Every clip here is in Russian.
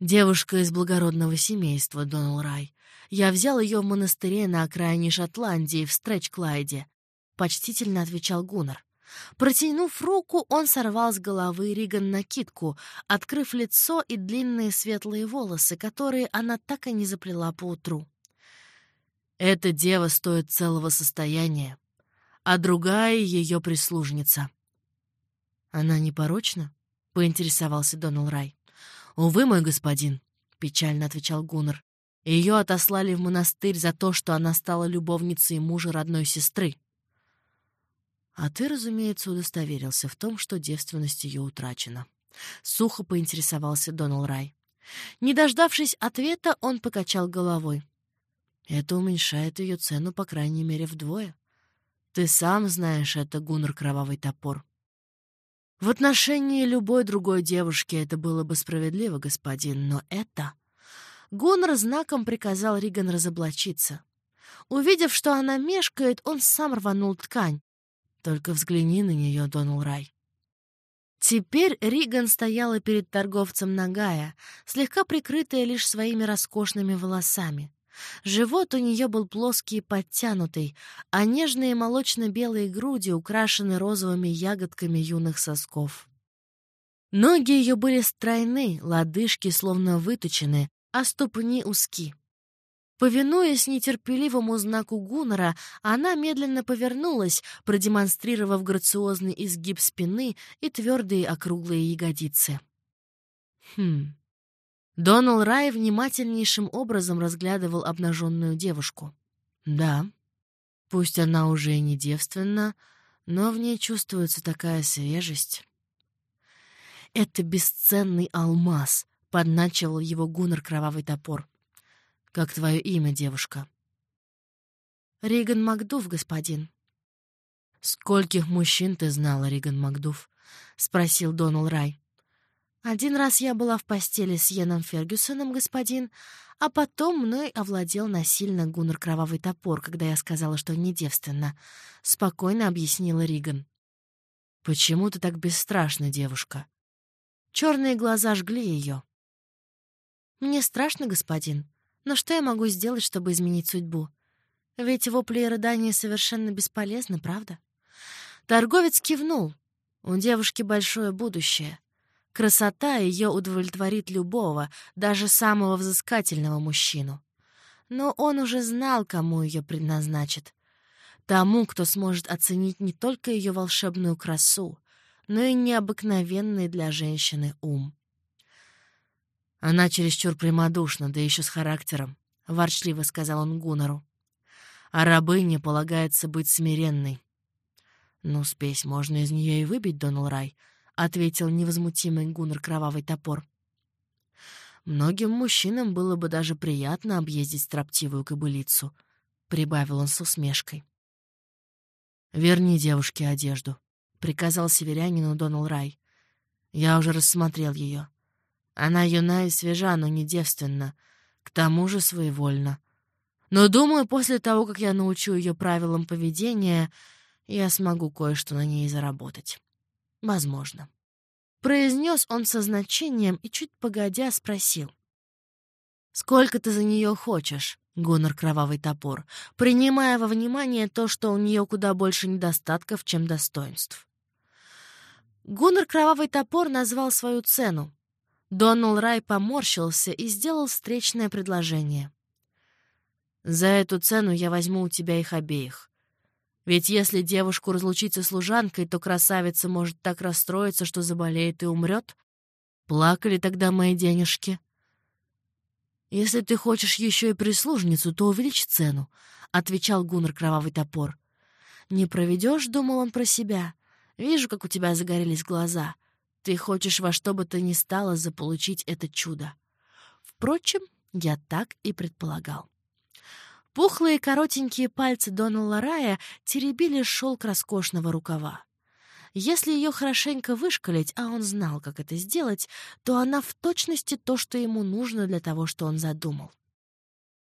Девушка из благородного семейства, Донал Рай. Я взял ее в монастыре на окраине Шотландии, в Стрэч-Клайде. Почтительно отвечал Гуннар. Протянув руку, он сорвал с головы Риган накидку, открыв лицо и длинные светлые волосы, которые она так и не заплела поутру. Эта дева стоит целого состояния, а другая — ее прислужница. «Она непорочна?» — поинтересовался Донал Рай. «Увы, мой господин», — печально отвечал Гуннер. «Ее отослали в монастырь за то, что она стала любовницей мужа родной сестры». А ты, разумеется, удостоверился в том, что девственность ее утрачена. Сухо поинтересовался Донал Рай. Не дождавшись ответа, он покачал головой. Это уменьшает ее цену, по крайней мере, вдвое. Ты сам знаешь это, Гуннер Кровавый Топор. В отношении любой другой девушки это было бы справедливо, господин, но это... Гуннер знаком приказал Риган разоблачиться. Увидев, что она мешкает, он сам рванул ткань. Только взгляни на нее, Донал Рай. Теперь Риган стояла перед торговцем нагая, слегка прикрытая лишь своими роскошными волосами. Живот у нее был плоский и подтянутый, а нежные молочно-белые груди украшены розовыми ягодками юных сосков. Ноги ее были стройны, лодыжки словно выточены, а ступни узки. Повинуясь нетерпеливому знаку Гуннера, она медленно повернулась, продемонстрировав грациозный изгиб спины и твердые округлые ягодицы. Хм. Донал Рай внимательнейшим образом разглядывал обнаженную девушку. Да, пусть она уже и не девственна, но в ней чувствуется такая свежесть. «Это бесценный алмаз», — подначивал его Гуннер кровавый топор. «Как твое имя, девушка?» «Риган Макдув, господин». «Скольких мужчин ты знала, Риган Макдув?» — спросил Донал Рай. Один раз я была в постели с Йеном Фергюсоном, господин, а потом мной овладел насильно Гуннер Кровавый Топор, когда я сказала, что не девственна. Спокойно объяснила Риган. «Почему ты так бесстрашна, девушка?» Черные глаза жгли ее. «Мне страшно, господин, но что я могу сделать, чтобы изменить судьбу? Ведь вопли и рыдания совершенно бесполезны, правда?» Торговец кивнул. У девушки большое будущее. Красота ее удовлетворит любого, даже самого взыскательного мужчину. Но он уже знал, кому ее предназначит. Тому, кто сможет оценить не только ее волшебную красу, но и необыкновенный для женщины ум. «Она чересчур прямодушна, да еще с характером», — ворчливо сказал он Гунору. «А рабыне полагается быть смиренной». «Ну, спесь можно из нее и выбить, Донал Рай», ответил невозмутимый Гуннер Кровавый Топор. «Многим мужчинам было бы даже приятно объездить строптивую кобылицу», — прибавил он с усмешкой. «Верни девушке одежду», — приказал северянину Донал Рай. «Я уже рассмотрел ее. Она юна и свежа, но не девственна, к тому же своевольна. Но, думаю, после того, как я научу ее правилам поведения, я смогу кое-что на ней заработать». Возможно. Произнес он со значением и чуть погодя спросил. «Сколько ты за нее хочешь?» — Гонор Кровавый Топор, принимая во внимание то, что у нее куда больше недостатков, чем достоинств. Гуннер Кровавый Топор назвал свою цену. Донал Рай поморщился и сделал встречное предложение. «За эту цену я возьму у тебя их обеих. Ведь если девушку разлучить со служанкой, то красавица может так расстроиться, что заболеет и умрет. Плакали тогда мои денежки. «Если ты хочешь еще и прислужницу, то увеличь цену», — отвечал Гуннер Кровавый Топор. «Не проведешь, — думал он про себя. Вижу, как у тебя загорелись глаза. Ты хочешь во что бы то ни стало заполучить это чудо. Впрочем, я так и предполагал». Пухлые коротенькие пальцы Донала Рая теребили шелк роскошного рукава. Если ее хорошенько вышкалить, а он знал, как это сделать, то она в точности то, что ему нужно для того, что он задумал.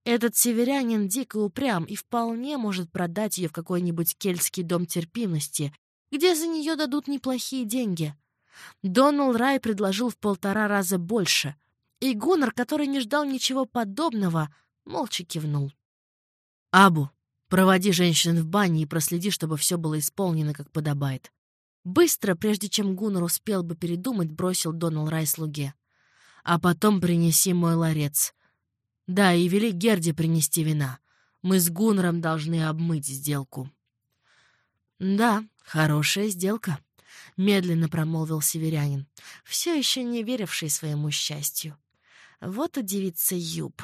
Этот северянин дико упрям и вполне может продать ее в какой-нибудь кельтский дом терпимости, где за нее дадут неплохие деньги. Донал Рай предложил в полтора раза больше, и Гуннар, который не ждал ничего подобного, молча кивнул. «Абу, проводи женщин в бане и проследи, чтобы все было исполнено, как подобает». Быстро, прежде чем Гуннар успел бы передумать, бросил Донал Рай слуге. «А потом принеси мой ларец. Да, и вели Герде принести вина. Мы с Гуннером должны обмыть сделку». «Да, хорошая сделка», — медленно промолвил северянин, все еще не веривший своему счастью. «Вот удивится Юб,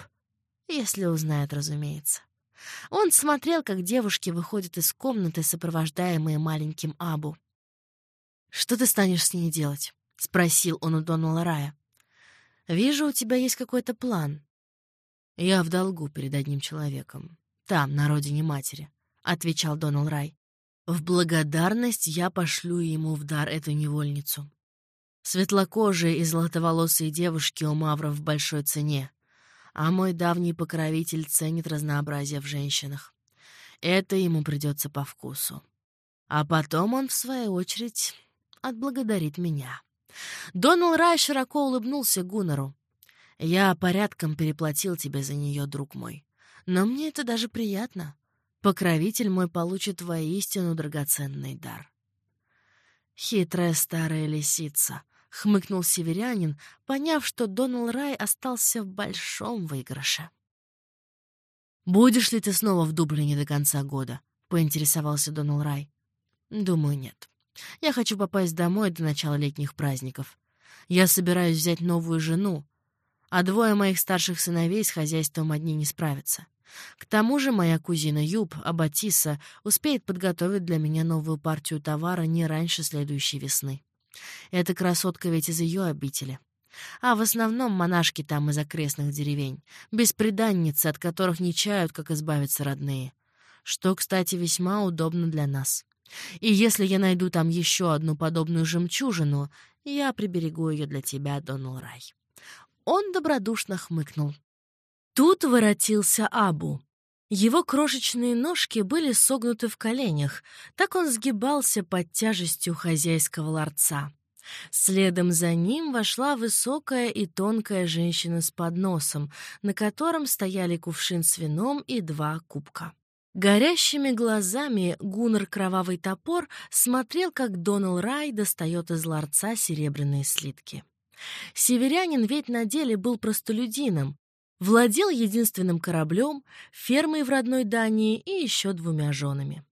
если узнает, разумеется». Он смотрел, как девушки выходят из комнаты, сопровождаемые маленьким Абу. «Что ты станешь с ней делать?» — спросил он у Донала Рая. «Вижу, у тебя есть какой-то план». «Я в долгу перед одним человеком. Там, на родине матери», — отвечал Донал Рай. В благодарность я пошлю ему в дар эту невольницу. Светлокожие и золотоволосые девушки у Мавров в большой цене, а мой давний покровитель ценит разнообразие в женщинах. Это ему придется по вкусу. А потом он, в свою очередь, отблагодарит меня. Донал Рай широко улыбнулся Гуннеру. «Я порядком переплатил тебе за нее, друг мой. Но мне это даже приятно покровитель мой получит воистину драгоценный дар. «Хитрая старая лисица», — хмыкнул северянин, поняв, что Донал Рай остался в большом выигрыше. «Будешь ли ты снова в Дублине до конца года?» — поинтересовался Донал Рай. «Думаю, нет. Я хочу попасть домой до начала летних праздников. Я собираюсь взять новую жену, а двое моих старших сыновей с хозяйством одни не справятся. К тому же моя кузина Юб, Абатиса, успеет подготовить для меня новую партию товара не раньше следующей весны. Эта красотка ведь из ее обители. А в основном монашки там из окрестных деревень, бесприданницы, от которых не чают, как избавиться родные. Что, кстати, весьма удобно для нас. И если я найду там еще одну подобную жемчужину, я приберегу ее для тебя, Донал Рай. Он добродушно хмыкнул. Тут воротился Абу. Его крошечные ножки были согнуты в коленях, так он сгибался под тяжестью хозяйского ларца. Следом за ним вошла высокая и тонкая женщина с подносом, на котором стояли кувшин с вином и два кубка. Горящими глазами Гуннер Кровавый Топор смотрел, как Донал Рай достает из ларца серебряные слитки. Северянин ведь на деле был простолюдином, Владел единственным кораблем, фермой в родной Дании и еще двумя женами.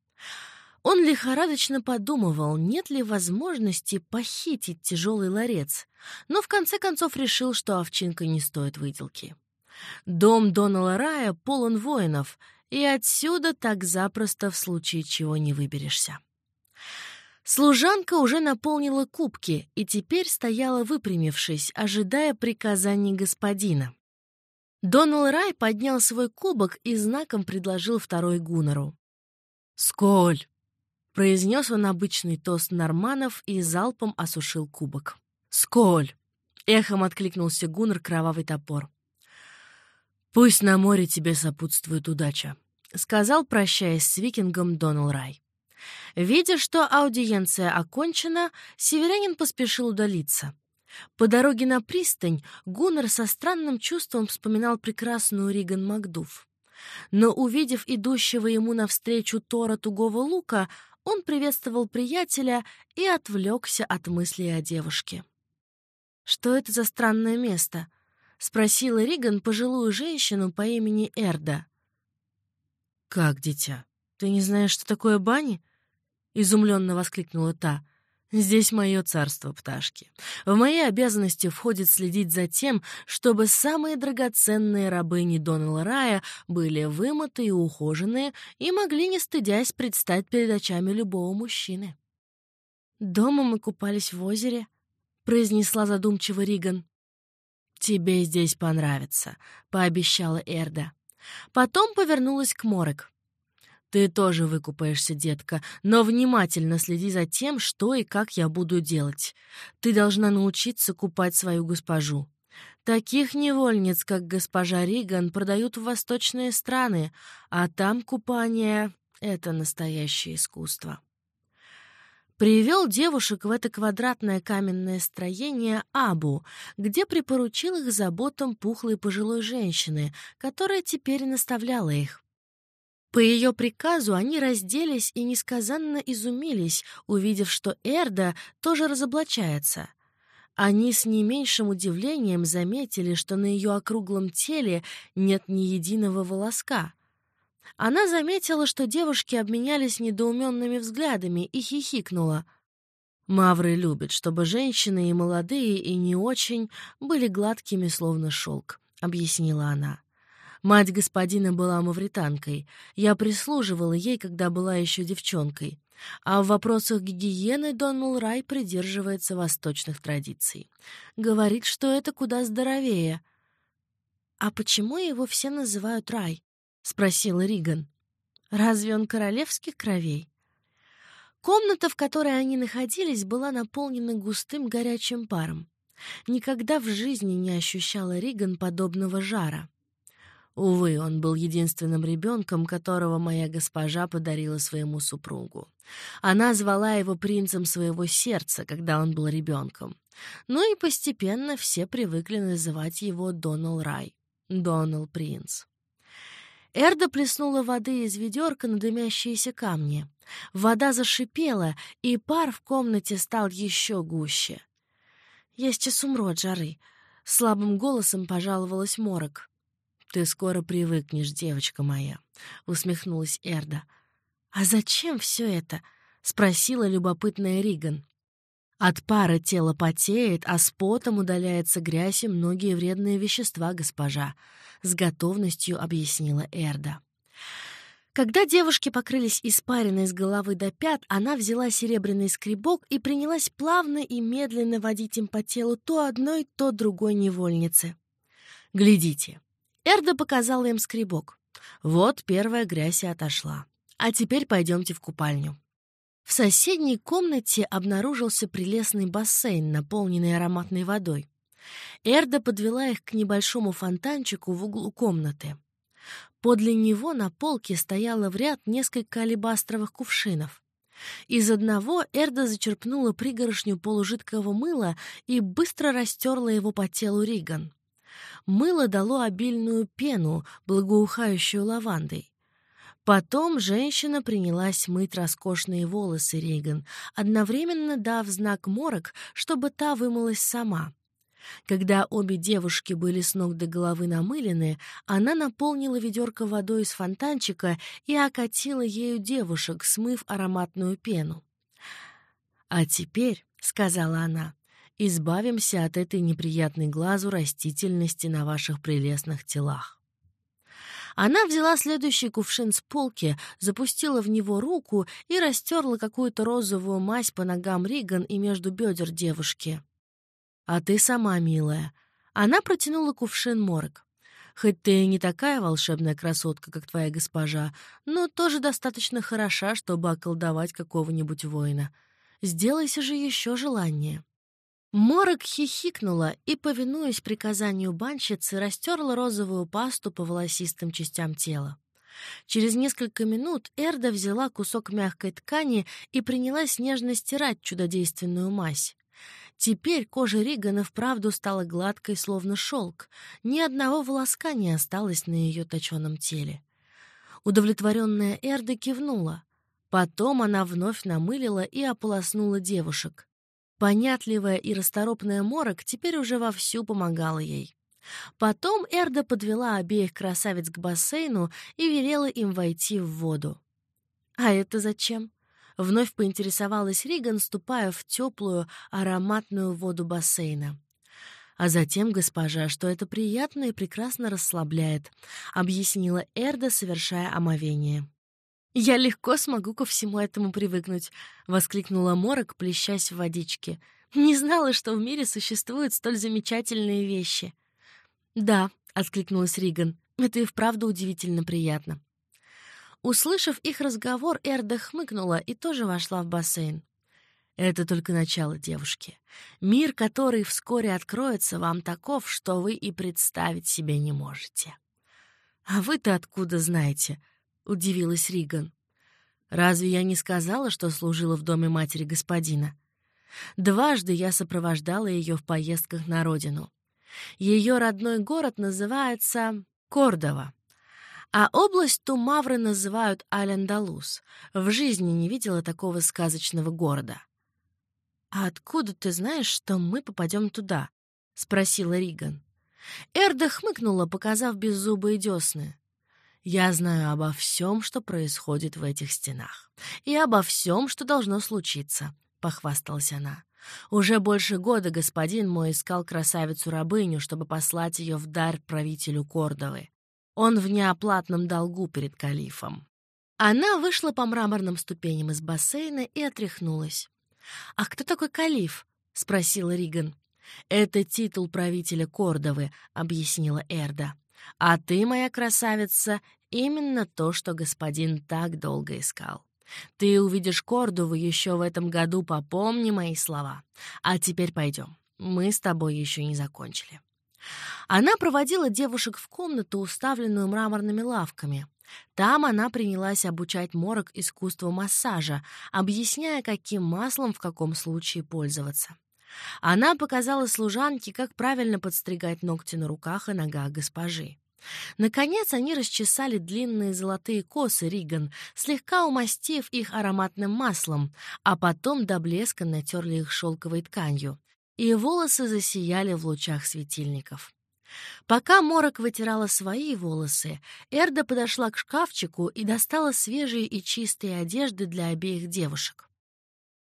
Он лихорадочно подумывал, нет ли возможности похитить тяжелый ларец, но в конце концов решил, что овчинка не стоит выделки. Дом Донала Рая полон воинов, и отсюда так запросто в случае чего не выберешься. Служанка уже наполнила кубки и теперь стояла выпрямившись, ожидая приказаний господина. Донал Рай поднял свой кубок и знаком предложил второй Гуннеру. «Сколь!» — произнес он обычный тост норманов и залпом осушил кубок. «Сколь!» — эхом откликнулся Гуннер кровавый топор. «Пусть на море тебе сопутствует удача», — сказал, прощаясь с викингом Донал Рай. Видя, что аудиенция окончена, северянин поспешил удалиться. По дороге на пристань Гуннер со странным чувством вспоминал прекрасную Риган Макдув. Но, увидев идущего ему навстречу Тора тугого лука, он приветствовал приятеля и отвлекся от мыслей о девушке. «Что это за странное место?» — спросила Риган пожилую женщину по имени Эрда. «Как, дитя, ты не знаешь, что такое бани?» — изумленно воскликнула та — Здесь мое царство пташки. В мои обязанности входит следить за тем, чтобы самые драгоценные рабыни Донала Рая были вымыты и ухоженные и могли, не стыдясь, предстать перед очами любого мужчины. «Дома мы купались в озере», — произнесла задумчиво Риган. «Тебе здесь понравится», — пообещала Эрда. Потом повернулась к Морек. Ты тоже выкупаешься, детка, но внимательно следи за тем, что и как я буду делать. Ты должна научиться купать свою госпожу. Таких невольниц, как госпожа Риган, продают в восточные страны, а там купание — это настоящее искусство. Привел девушек в это квадратное каменное строение Абу, где припоручил их заботам пухлой пожилой женщины, которая теперь наставляла их. По ее приказу они разделись и несказанно изумились, увидев, что Эрда тоже разоблачается. Они с не меньшим удивлением заметили, что на ее округлом теле нет ни единого волоска. Она заметила, что девушки обменялись недоуменными взглядами и хихикнула. Мавры любят, чтобы женщины и молодые, и не очень были гладкими, словно шелк, — объяснила она. Мать господина была мавританкой. Я прислуживала ей, когда была еще девчонкой. А в вопросах гигиены Доннелл Рай придерживается восточных традиций. Говорит, что это куда здоровее. «А почему его все называют Рай?» — спросила Риган. «Разве он королевских кровей?» Комната, в которой они находились, была наполнена густым горячим паром. Никогда в жизни не ощущала Риган подобного жара. Увы, он был единственным ребенком, которого моя госпожа подарила своему супругу. Она звала его принцем своего сердца, когда он был ребенком. Ну и постепенно все привыкли называть его Донал Рай, Донал Принц. Эрда плеснула воды из ведерка на дымящиеся камни. Вода зашипела, и пар в комнате стал еще гуще. «Я сейчас умру от жары», — слабым голосом пожаловалась Морок. «Ты скоро привыкнешь, девочка моя», — усмехнулась Эрда. «А зачем все это?» — спросила любопытная Риган. От пара тело потеет, а с потом удаляется грязь и многие вредные вещества, госпожа, — с готовностью объяснила Эрда. Когда девушки покрылись испариной с головы до пят, она взяла серебряный скребок и принялась плавно и медленно водить им по телу то одной, то другой невольницы. «Глядите, Эрда показала им скребок. Вот первая грязь и отошла. А теперь пойдемте в купальню. В соседней комнате обнаружился прелестный бассейн, наполненный ароматной водой. Эрда подвела их к небольшому фонтанчику в углу комнаты. Подле него на полке стояло в ряд несколько алебастровых кувшинов. Из одного Эрда зачерпнула пригоршню полужидкого мыла и быстро растерла его по телу Риган. Мыло дало обильную пену, благоухающую лавандой. Потом женщина принялась мыть роскошные волосы Рейган, одновременно дав знак Морок, чтобы та вымылась сама. Когда обе девушки были с ног до головы намылены, она наполнила ведерко водой из фонтанчика и окатила ею девушек, смыв ароматную пену. «А теперь», — сказала она, избавимся от этой неприятной глазу растительности на ваших прелестных телах. Она взяла следующий кувшин с полки, запустила в него руку и растерла какую-то розовую мазь по ногам Риган и между бедер девушки. «А ты сама, милая». Она протянула кувшин морг. «Хоть ты и не такая волшебная красотка, как твоя госпожа, но тоже достаточно хороша, чтобы околдовать какого-нибудь воина. Сделайся же еще желание». Морок хихикнула и, повинуясь приказанию банщицы, растерла розовую пасту по волосистым частям тела. Через несколько минут Эрда взяла кусок мягкой ткани и принялась нежно стирать чудодейственную мазь. Теперь кожа Ригана вправду стала гладкой, словно шелк. Ни одного волоска не осталось на ее точеном теле. Удовлетворенная Эрда кивнула. Потом она вновь намылила и ополоснула девушек. Понятливая и расторопная Морок теперь уже вовсю помогала ей. Потом Эрда подвела обеих красавиц к бассейну и велела им войти в воду. «А это зачем?» — вновь поинтересовалась Риган, ступая в теплую, ароматную воду бассейна. «А затем, госпожа, что это приятно и прекрасно расслабляет», — объяснила Эрда, совершая омовение. «Я легко смогу ко всему этому привыкнуть», — воскликнула Морок, плещась в водичке. «Не знала, что в мире существуют столь замечательные вещи». «Да», — откликнулась Риган, — «это и вправду удивительно приятно». Услышав их разговор, Эрда хмыкнула и тоже вошла в бассейн. Это только начало, девушки. Мир, который вскоре откроется, вам таков, что вы и представить себе не можете. А вы-то откуда знаете? — удивилась Риган. Разве я не сказала, что служила в доме матери господина? Дважды я сопровождала ее в поездках на родину. Ее родной город называется Кордова, а область Тумавры называют Аль-Андалус. В жизни не видела такого сказочного города. «А откуда ты знаешь, что мы попадем туда?» — спросила Риган. Эрда хмыкнула, показав беззубые десны. «Я знаю обо всем, что происходит в этих стенах, и обо всем, что должно случиться», — похвасталась она. «Уже больше года господин мой искал красавицу-рабыню, чтобы послать ее в дар правителю Кордовы. Он в неоплатном долгу перед калифом». Она вышла по мраморным ступеням из бассейна и отряхнулась. «А кто такой калиф?» — спросила Риган. «Это титул правителя Кордовы», — объяснила Эрда. «А ты, моя красавица, именно то, что господин так долго искал. Ты увидишь Кордову еще в этом году, попомни мои слова. А теперь пойдем. Мы с тобой еще не закончили». Она проводила девушек в комнату, уставленную мраморными лавками. Там она принялась обучать морок искусству массажа, объясняя, каким маслом в каком случае пользоваться. Она показала служанке, как правильно подстригать ногти на руках и ногах госпожи. Наконец они расчесали длинные золотые косы Риган, слегка умастив их ароматным маслом, а потом до блеска натерли их шелковой тканью, и волосы засияли в лучах светильников. Пока Морок вытирала свои волосы, Эрда подошла к шкафчику и достала свежие и чистые одежды для обеих девушек.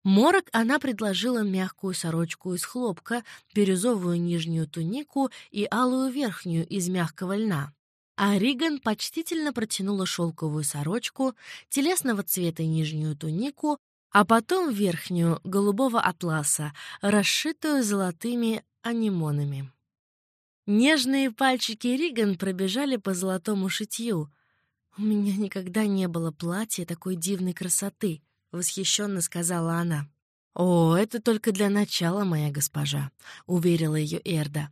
Морок она предложила мягкую сорочку из хлопка, бирюзовую нижнюю тунику и алую верхнюю из мягкого льна. А Риган почтительно протянула шелковую сорочку, телесного цвета нижнюю тунику, а потом верхнюю, голубого атласа, расшитую золотыми анимонами. Нежные пальчики Риган пробежали по золотому шитью. «У меня никогда не было платья такой дивной красоты», — восхищенно сказала она. «О, это только для начала, моя госпожа», — уверила ее Эрда.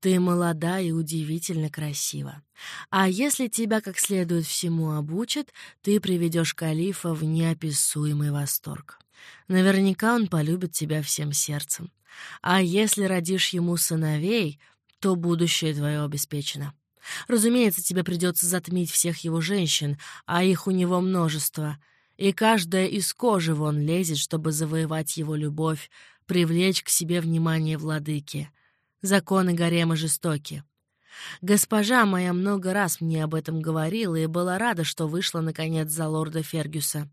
«Ты молода и удивительно красива. А если тебя как следует всему обучат, ты приведешь калифа в неописуемый восторг. Наверняка он полюбит тебя всем сердцем. А если родишь ему сыновей, то будущее твое обеспечено. Разумеется, тебе придется затмить всех его женщин, а их у него множество, и каждая из кожи вон лезет, чтобы завоевать его любовь, привлечь к себе внимание владыки. Законы гарема жестоки. Госпожа моя много раз мне об этом говорила и была рада, что вышла, наконец, за лорда Фергюса.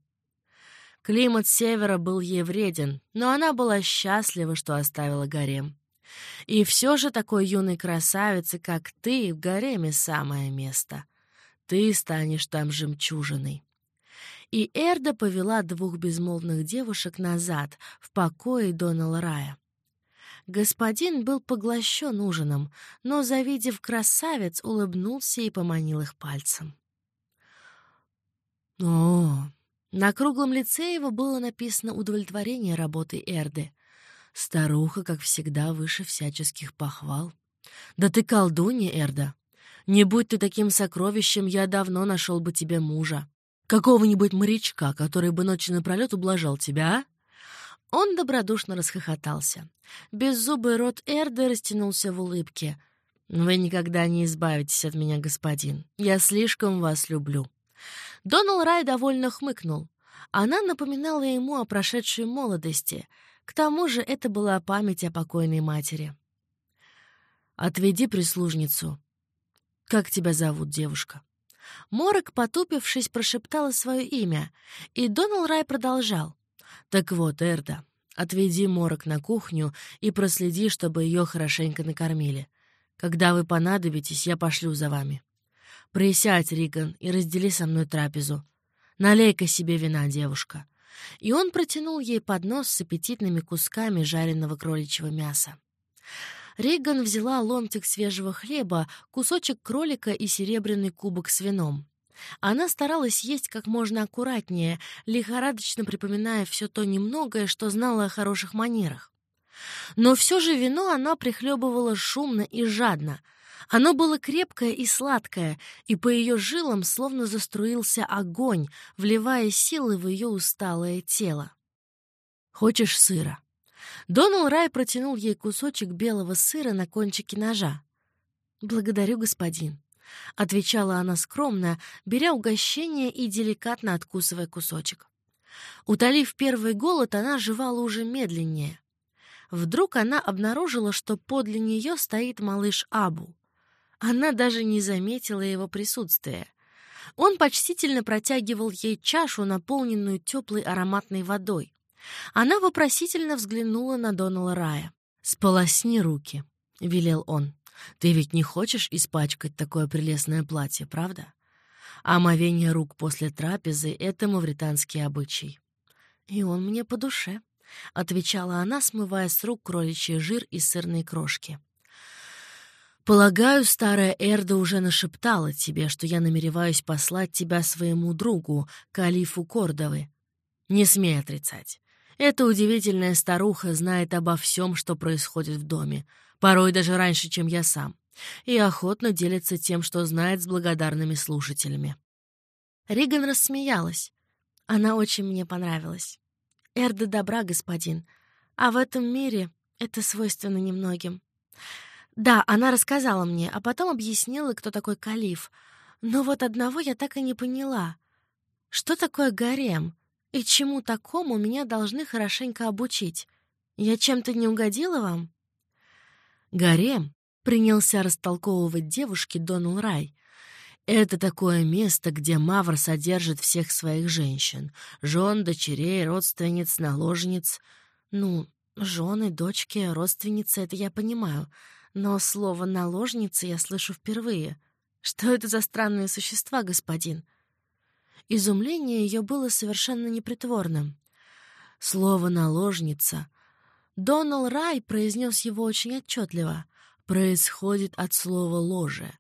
Климат севера был ей вреден, но она была счастлива, что оставила гарем. И все же такой юной красавице, как ты, в гареме самое место. Ты станешь там жемчужиной. И Эрда повела двух безмолвных девушек назад, в покое Донала Рая. Господин был поглощен ужином, но, завидев красавец, улыбнулся и поманил их пальцем. О, на круглом лице его было написано удовлетворение работой Эрды. Старуха, как всегда, выше всяческих похвал. «Да ты колдунья, Эрда! Не будь ты таким сокровищем, я давно нашел бы тебе мужа. Какого-нибудь морячка, который бы ночью напролет ублажал тебя, а?» Он добродушно расхохотался. Беззубый рот Эрды растянулся в улыбке. «Вы никогда не избавитесь от меня, господин. Я слишком вас люблю». Донал Рай довольно хмыкнул. Она напоминала ему о прошедшей молодости — к тому же это была память о покойной матери. «Отведи прислужницу. Как тебя зовут, девушка?» Морок, потупившись, прошептала свое имя, и Донал Рай продолжал. «Так вот, Эрда, отведи Морок на кухню и проследи, чтобы ее хорошенько накормили. Когда вы понадобитесь, я пошлю за вами. Присядь, Риган, и раздели со мной трапезу. Налей-ка себе вина, девушка и он протянул ей поднос с аппетитными кусками жареного кроличьего мяса. Рейган взяла ломтик свежего хлеба, кусочек кролика и серебряный кубок с вином. Она старалась есть как можно аккуратнее, лихорадочно припоминая все то немногое, что знала о хороших манерах. Но все же вино она прихлебывала шумно и жадно. Оно было крепкое и сладкое, и по ее жилам словно заструился огонь, вливая силы в ее усталое тело. «Хочешь сыра?» Донал Рай протянул ей кусочек белого сыра на кончике ножа. «Благодарю, господин», — отвечала она скромно, беря угощение и деликатно откусывая кусочек. Утолив первый голод, она жевала уже медленнее. Вдруг она обнаружила, что подле нее стоит малыш Абу. Она даже не заметила его присутствия. Он почтительно протягивал ей чашу, наполненную теплой ароматной водой. Она вопросительно взглянула на Донала Рая. «Сполосни руки», — велел он. «Ты ведь не хочешь испачкать такое прелестное платье, правда?» Омовение рук после трапезы — это мавританский обычай. «И он мне по душе», — отвечала она, смывая с рук кроличий жир и сырные крошки. «Полагаю, старая Эрда уже нашептала тебе, что я намереваюсь послать тебя своему другу, калифу Кордовы. Не смей отрицать. Эта удивительная старуха знает обо всем, что происходит в доме, порой даже раньше, чем я сам, и охотно делится тем, что знает с благодарными слушателями. Риган рассмеялась. Она очень мне понравилась. Эрда добра, господин, а в этом мире это свойственно немногим. Да, она рассказала мне, а потом объяснила, кто такой калиф. Но вот одного я так и не поняла. Что такое гарем? И чему такому меня должны хорошенько обучить? Я чем-то не угодила вам? Гарем принялся растолковывать девушке Донал Рай. Это такое место, где Мавр содержит всех своих женщин. Жен, дочерей, родственниц, наложниц. Ну, жены, дочки, родственницы — это я понимаю. Но слово «наложница» я слышу впервые. Что это за странные существа, господин? — Изумление ее было совершенно непритворным. Слово «наложница». Донал Рай произнес его очень отчетливо — происходит от слова «ложе».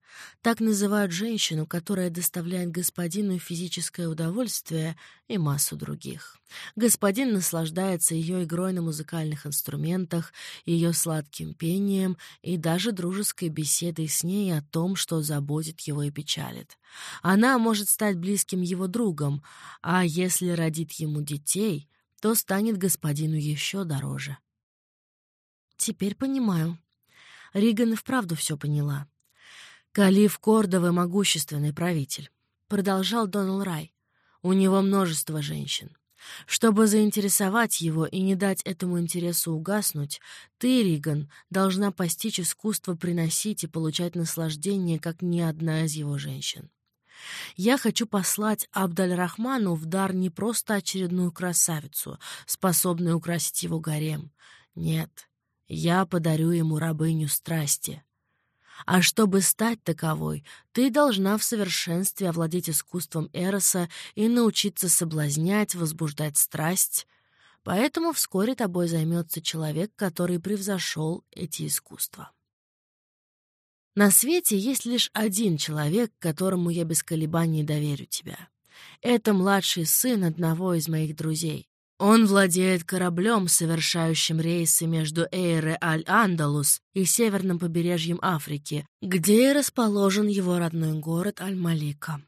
Так называют женщину, которая доставляет господину физическое удовольствие и массу других. Господин наслаждается ее игрой на музыкальных инструментах, ее сладким пением и даже дружеской беседой с ней о том, что заботит его и печалит. Она может стать близким его другом, а если родит ему детей, то станет господину еще дороже. «Теперь понимаю», Риган и вправду все поняла. «Калиф Кордовый — могущественный правитель», — продолжал Донал Рай. «У него множество женщин. Чтобы заинтересовать его и не дать этому интересу угаснуть, ты, Риган, должна постичь искусство приносить и получать наслаждение, как ни одна из его женщин. Я хочу послать Абдаль-Рахману в дар не просто очередную красавицу, способную украсить его гарем. Нет, я подарю ему рабыню страсти. А чтобы стать таковой, ты должна в совершенстве овладеть искусством Эроса и научиться соблазнять, возбуждать страсть. Поэтому вскоре тобой займется человек, который превзошел эти искусства. На свете есть лишь один человек, которому я без колебаний доверю тебя. Это младший сын одного из моих друзей. Он владеет кораблем, совершающим рейсы между Эйре-Аль-Андалус и северным побережьем Африки, где и расположен его родной город Аль-Малика.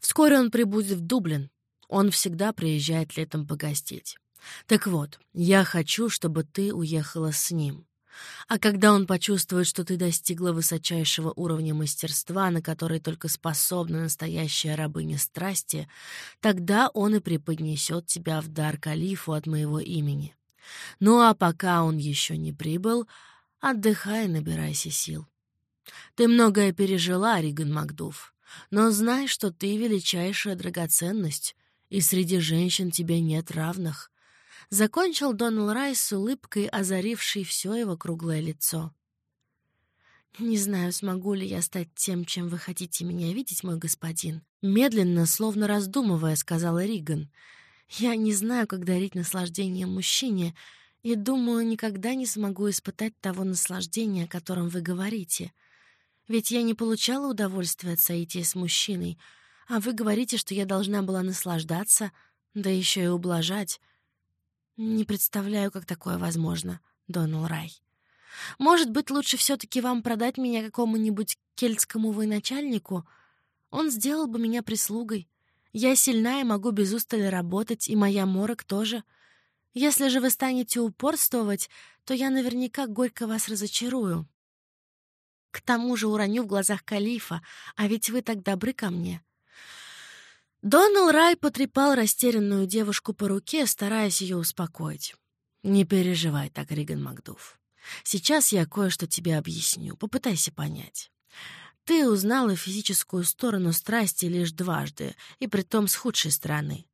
Вскоре он прибудет в Дублин. Он всегда приезжает летом погостить. Так вот, я хочу, чтобы ты уехала с ним. А когда он почувствует, что ты достигла высочайшего уровня мастерства, на который только способна настоящая рабыня страсти, тогда он и преподнесет тебя в дар калифу от моего имени. Ну а пока он еще не прибыл, отдыхай и набирайся сил. Ты многое пережила, Риган Макдув, но знай, что ты величайшая драгоценность, и среди женщин тебе нет равных. Закончил Донал Райс с улыбкой, озарившей все его круглое лицо. «Не знаю, смогу ли я стать тем, чем вы хотите меня видеть, мой господин», медленно, словно раздумывая, сказала Риган. «Я не знаю, как дарить наслаждение мужчине, и думаю, никогда не смогу испытать того наслаждения, о котором вы говорите. Ведь я не получала удовольствия от соития с мужчиной, а вы говорите, что я должна была наслаждаться, да еще и ублажать. Не представляю, как такое возможно. Донал Рай. «Может быть, лучше все-таки вам продать меня какому-нибудь кельтскому военачальнику? Он сделал бы меня прислугой. Я сильна и могу без устали работать, и моя морок тоже. Если же вы станете упорствовать, то я наверняка горько вас разочарую. К тому же уроню в глазах калифа, а ведь вы так добры ко мне». Донал Рай потрепал растерянную девушку по руке, стараясь ее успокоить. «Не переживай так, Риган Макдув. Сейчас я кое-что тебе объясню. Попытайся понять. Ты узнала физическую сторону страсти лишь дважды, и притом с худшей стороны.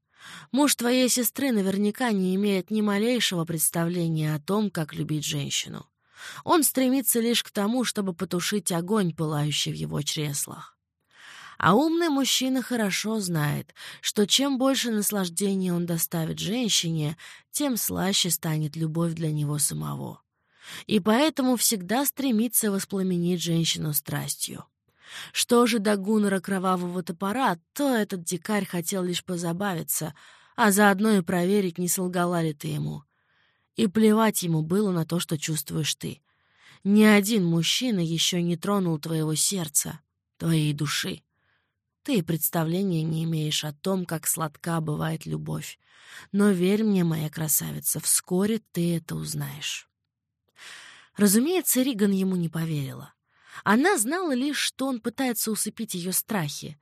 Муж твоей сестры наверняка не имеет ни малейшего представления о том, как любить женщину. Он стремится лишь к тому, чтобы потушить огонь, пылающий в его чреслах. А умный мужчина хорошо знает, что чем больше наслаждения он доставит женщине, тем слаще станет любовь для него самого. И поэтому всегда стремится воспламенить женщину страстью. Что же до гунора кровавого топора, то этот дикарь хотел лишь позабавиться, а заодно и проверить, не солгала ли ты ему. И плевать ему было на то, что чувствуешь ты. Ни один мужчина еще не тронул твоего сердца, твоей души. Ты представления не имеешь о том, как сладка бывает любовь. Но верь мне, моя красавица, вскоре ты это узнаешь. Разумеется, Риган ему не поверила. Она знала лишь, что он пытается усыпить ее страхи.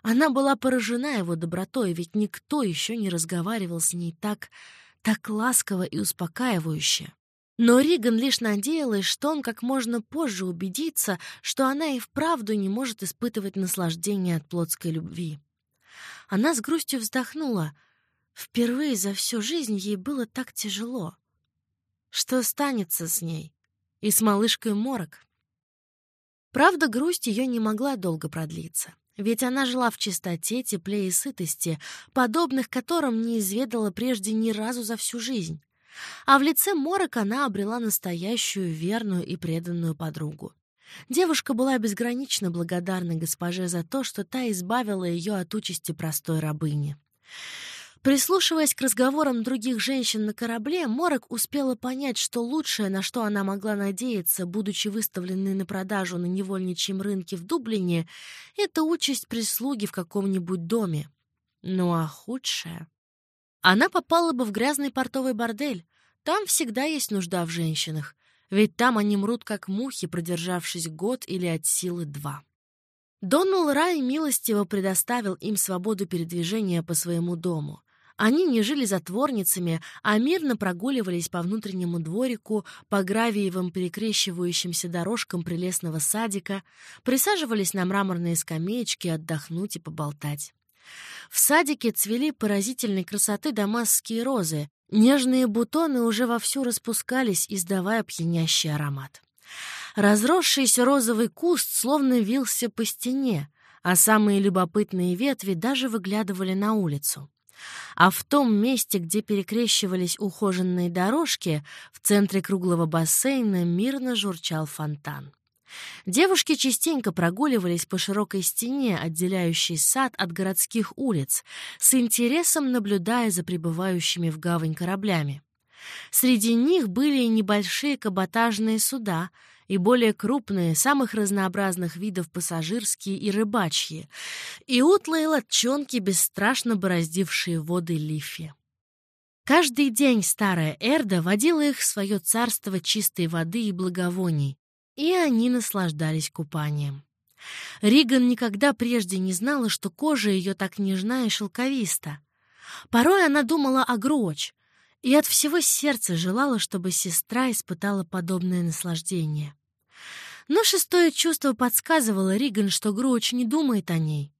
Она была поражена его добротой, ведь никто еще не разговаривал с ней так, так ласково и успокаивающе. Но Риган лишь надеялась, что он как можно позже убедится, что она и вправду не может испытывать наслаждение от плотской любви. Она с грустью вздохнула. Впервые за всю жизнь ей было так тяжело. Что станется с ней? И с малышкой Морок? Правда, грусть ее не могла долго продлиться. Ведь она жила в чистоте, тепле и сытости, подобных которым не изведала прежде ни разу за всю жизнь. А в лице Морок она обрела настоящую, верную и преданную подругу. Девушка была безгранично благодарна госпоже за то, что та избавила ее от участи простой рабыни. Прислушиваясь к разговорам других женщин на корабле, Морок успела понять, что лучшее, на что она могла надеяться, будучи выставленной на продажу на невольничьем рынке в Дублине, это участь прислуги в каком-нибудь доме. Ну а худшее... Она попала бы в грязный портовый бордель. Там всегда есть нужда в женщинах, ведь там они мрут как мухи, продержавшись год или от силы два. Доннелл Рай милостиво предоставил им свободу передвижения по своему дому — они не жили затворницами, а мирно прогуливались по внутреннему дворику, по гравиевым перекрещивающимся дорожкам прелестного садика, присаживались на мраморные скамеечки отдохнуть и поболтать. В садике цвели поразительной красоты дамасские розы, нежные бутоны уже вовсю распускались, издавая пьянящий аромат. Разросшийся розовый куст словно вился по стене, а самые любопытные ветви даже выглядывали на улицу. А в том месте, где перекрещивались ухоженные дорожки, в центре круглого бассейна мирно журчал фонтан. Девушки частенько прогуливались по широкой стене, отделяющей сад от городских улиц, с интересом наблюдая за прибывающими в гавань кораблями. Среди них были и небольшие каботажные суда — и более крупные, самых разнообразных видов пассажирские и рыбачьи, и утлые лодчонки, бесстрашно бороздившие воды Лифи. Каждый день старая Эрда водила их в свое царство чистой воды и благовоний, и они наслаждались купанием. Риган никогда прежде не знала, что кожа ее так нежна и шелковиста. Порой она думала о Гроч, и от всего сердца желала, чтобы сестра испытала подобное наслаждение. Но шестое чувство подсказывало Риган, что Груч не думает о ней.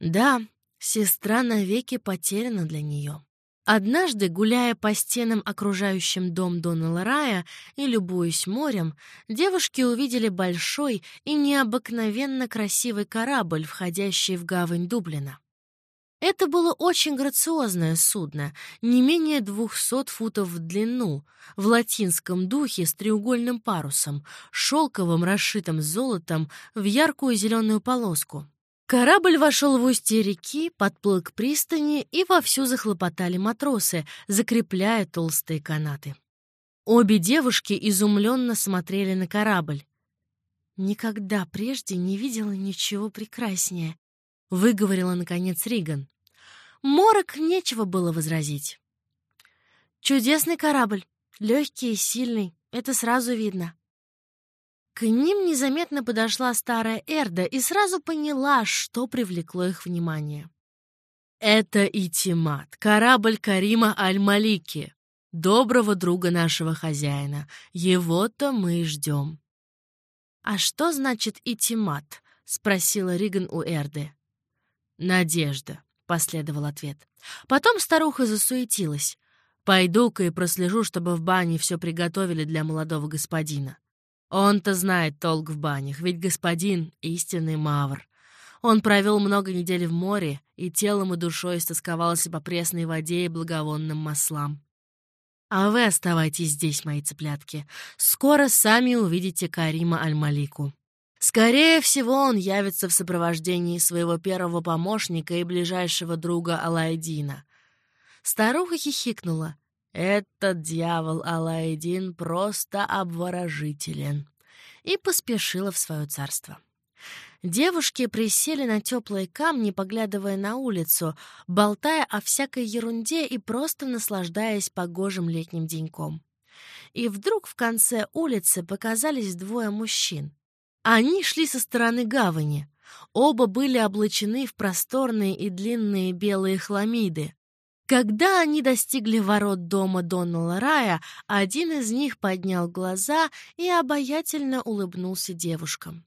Да, сестра навеки потеряна для нее. Однажды, гуляя по стенам, окружающим дом Донала Рая и любуясь морем, девушки увидели большой и необыкновенно красивый корабль, входящий в гавань Дублина. Это было очень грациозное судно, не менее двухсот футов в длину, в латинском духе с треугольным парусом, шелковым, расшитым золотом, в яркую зеленую полоску. Корабль вошел в устье реки, подплыл к пристани, и вовсю захлопотали матросы, закрепляя толстые канаты. Обе девушки изумленно смотрели на корабль. «Никогда прежде не видела ничего прекраснее», — выговорила, наконец, Риган. Морок нечего было возразить. «Чудесный корабль, легкий и сильный, это сразу видно». К ним незаметно подошла старая Эрда и сразу поняла, что привлекло их внимание. «Это Итимат, корабль Карима Аль-Малики, доброго друга нашего хозяина. Его-то мы и ждем». «А что значит Итимат?» — спросила Риган у Эрды. «Надежда», — последовал ответ. Потом старуха засуетилась. «Пойду-ка и прослежу, чтобы в бане все приготовили для молодого господина. Он-то знает толк в банях, ведь господин — истинный мавр. Он провел много недель в море и телом и душой истосковался по пресной воде и благовонным маслам. А вы оставайтесь здесь, мои цыплятки. Скоро сами увидите Карима Аль-Малику. Скорее всего, он явится в сопровождении своего первого помощника и ближайшего друга Алайдина. Старуха хихикнула. Этот дьявол Алайдин просто обворожителен. И поспешила в свое царство. Девушки присели на теплые камни, поглядывая на улицу, болтая о всякой ерунде и просто наслаждаясь погожим летним деньком. И вдруг в конце улицы показались двое мужчин. Они шли со стороны гавани. Оба были облачены в просторные и длинные белые хламиды. Когда они достигли ворот дома Доннелла Рая, один из них поднял глаза и обаятельно улыбнулся девушкам.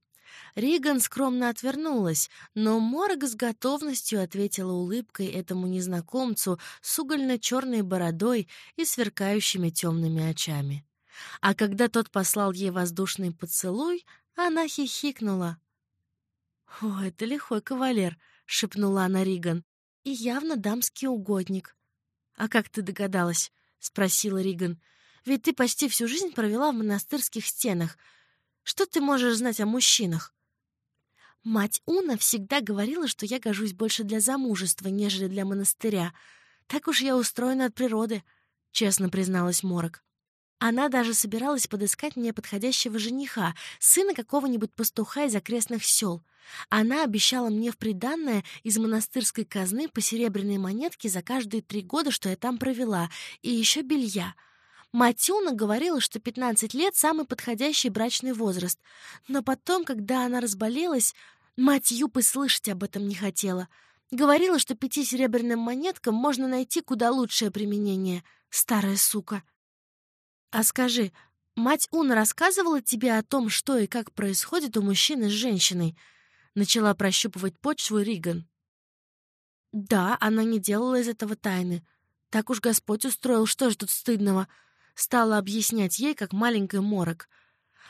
Риган скромно отвернулась, но Морг с готовностью ответила улыбкой этому незнакомцу с угольно-черной бородой и сверкающими темными очами. А когда тот послал ей воздушный поцелуй, она хихикнула. «О, это лихой кавалер», — шепнула она Риган, — «и явно дамский угодник». «А как ты догадалась?» — спросила Риган. «Ведь ты почти всю жизнь провела в монастырских стенах. Что ты можешь знать о мужчинах?» Мать Уна всегда говорила, что я гожусь больше для замужества, нежели для монастыря. Так уж я устроена от природы, — честно призналась Морок. Она даже собиралась подыскать мне подходящего жениха, сына какого-нибудь пастуха из окрестных сел. Она обещала мне в приданное из монастырской казны по серебряной монетке за каждые три года, что я там провела, и еще белья — Матюна говорила, что 15 лет — самый подходящий брачный возраст. Но потом, когда она разболелась, мать Юпы слышать об этом не хотела. Говорила, что пяти серебряным монеткам можно найти куда лучшее применение. Старая сука. А скажи, мать Уна рассказывала тебе о том, что и как происходит у мужчины с женщиной? Начала прощупывать почву Риган. Да, она не делала из этого тайны. Так уж Господь устроил, что же тут стыдного — стала объяснять ей, как маленький морок.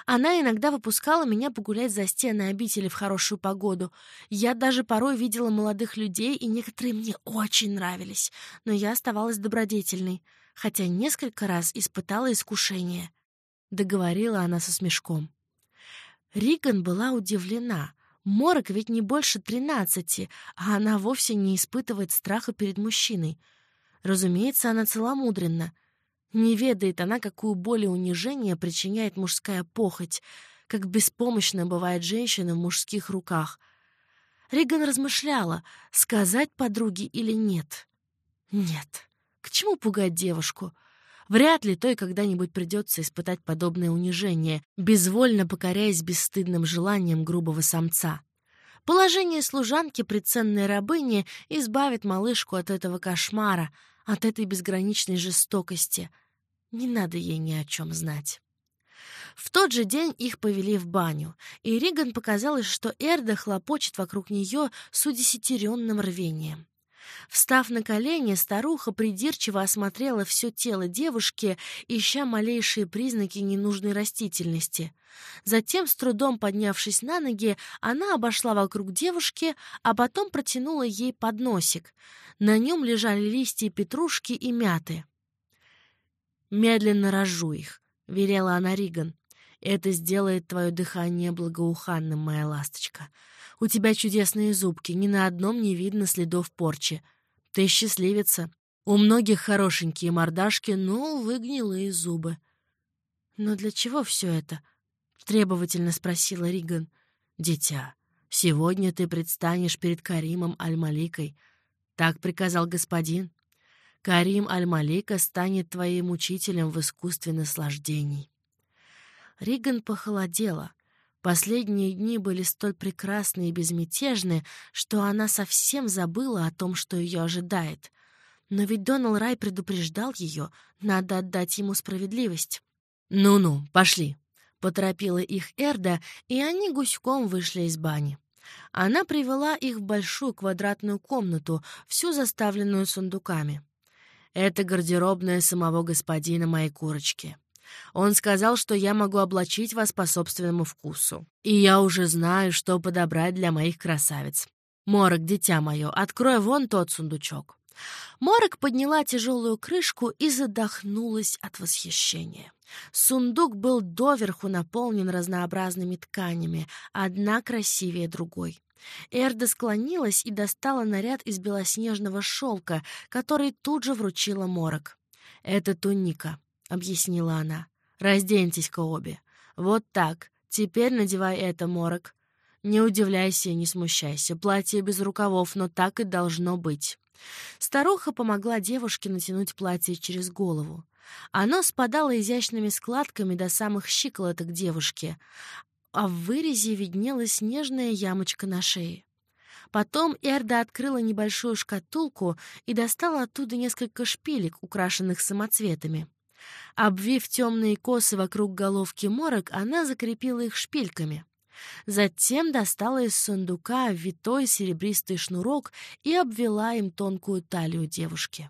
Она иногда выпускала меня погулять за стены обители в хорошую погоду. Я даже порой видела молодых людей, и некоторые мне очень нравились, но я оставалась добродетельной, хотя несколько раз испытала искушение. Договорила она со смешком. Риган была удивлена. Морок ведь не больше тринадцати, а она вовсе не испытывает страха перед мужчиной. Разумеется, она целомудренна — не ведает она, какую боль и унижение причиняет мужская похоть, как беспомощно бывает женщина в мужских руках. Риган размышляла, сказать подруге или нет. Нет. К чему пугать девушку? Вряд ли той когда-нибудь придется испытать подобное унижение, безвольно покоряясь бесстыдным желанием грубого самца. Положение служанки при ценной рабыне избавит малышку от этого кошмара, от этой безграничной жестокости. Не надо ей ни о чем знать. В тот же день их повели в баню, и Риган показалось, что Эрда хлопочет вокруг нее с удесятеренным рвением. Встав на колени, старуха придирчиво осмотрела все тело девушки, ища малейшие признаки ненужной растительности. Затем, с трудом поднявшись на ноги, она обошла вокруг девушки, а потом протянула ей подносик. На нем лежали листья петрушки и мяты. «Медленно разжуй их», — велела она Риган. «Это сделает твое дыхание благоуханным, моя ласточка. У тебя чудесные зубки, ни на одном не видно следов порчи. Ты счастливица. У многих хорошенькие мордашки, но, увы, гнилые зубы. «Но для чего все это?» — требовательно спросила Риган. «Дитя, сегодня ты предстанешь перед Каримом Аль-Маликой. Так приказал господин. Карим Аль-Малика станет твоим учителем в искусстве наслаждений». Риган похолодела. Последние дни были столь прекрасны и безмятежны, что она совсем забыла о том, что ее ожидает. Но ведь Донал Рай предупреждал ее, надо отдать ему справедливость. «Ну-ну, пошли», — поторопила их Эрда, и они гуськом вышли из бани. Она привела их в большую квадратную комнату, всю заставленную сундуками. «Это гардеробная самого господина моей курочки. Он сказал, что я могу облачить вас по собственному вкусу. И я уже знаю, что подобрать для моих красавиц. Морок, дитя мое, открой вон тот сундучок». Морок подняла тяжелую крышку и задохнулась от восхищения. Сундук был доверху наполнен разнообразными тканями, одна красивее другой. Эрда склонилась и достала наряд из белоснежного шелка, который тут же вручила Морок. «Это туника», — объяснила она. «Разденьтесь-ка обе. Вот так. Теперь надевай это, морок. Не удивляйся и не смущайся. Платье без рукавов, но так и должно быть». Старуха помогла девушке натянуть платье через голову. Оно спадало изящными складками до самых щиколоток девушки, а в вырезе виднелась нежная ямочка на шее. Потом Эрда открыла небольшую шкатулку и достала оттуда несколько шпилек, украшенных самоцветами. Обвив темные косы вокруг головки морок, она закрепила их шпильками. Затем достала из сундука витой серебристый шнурок и обвела им тонкую талию девушки.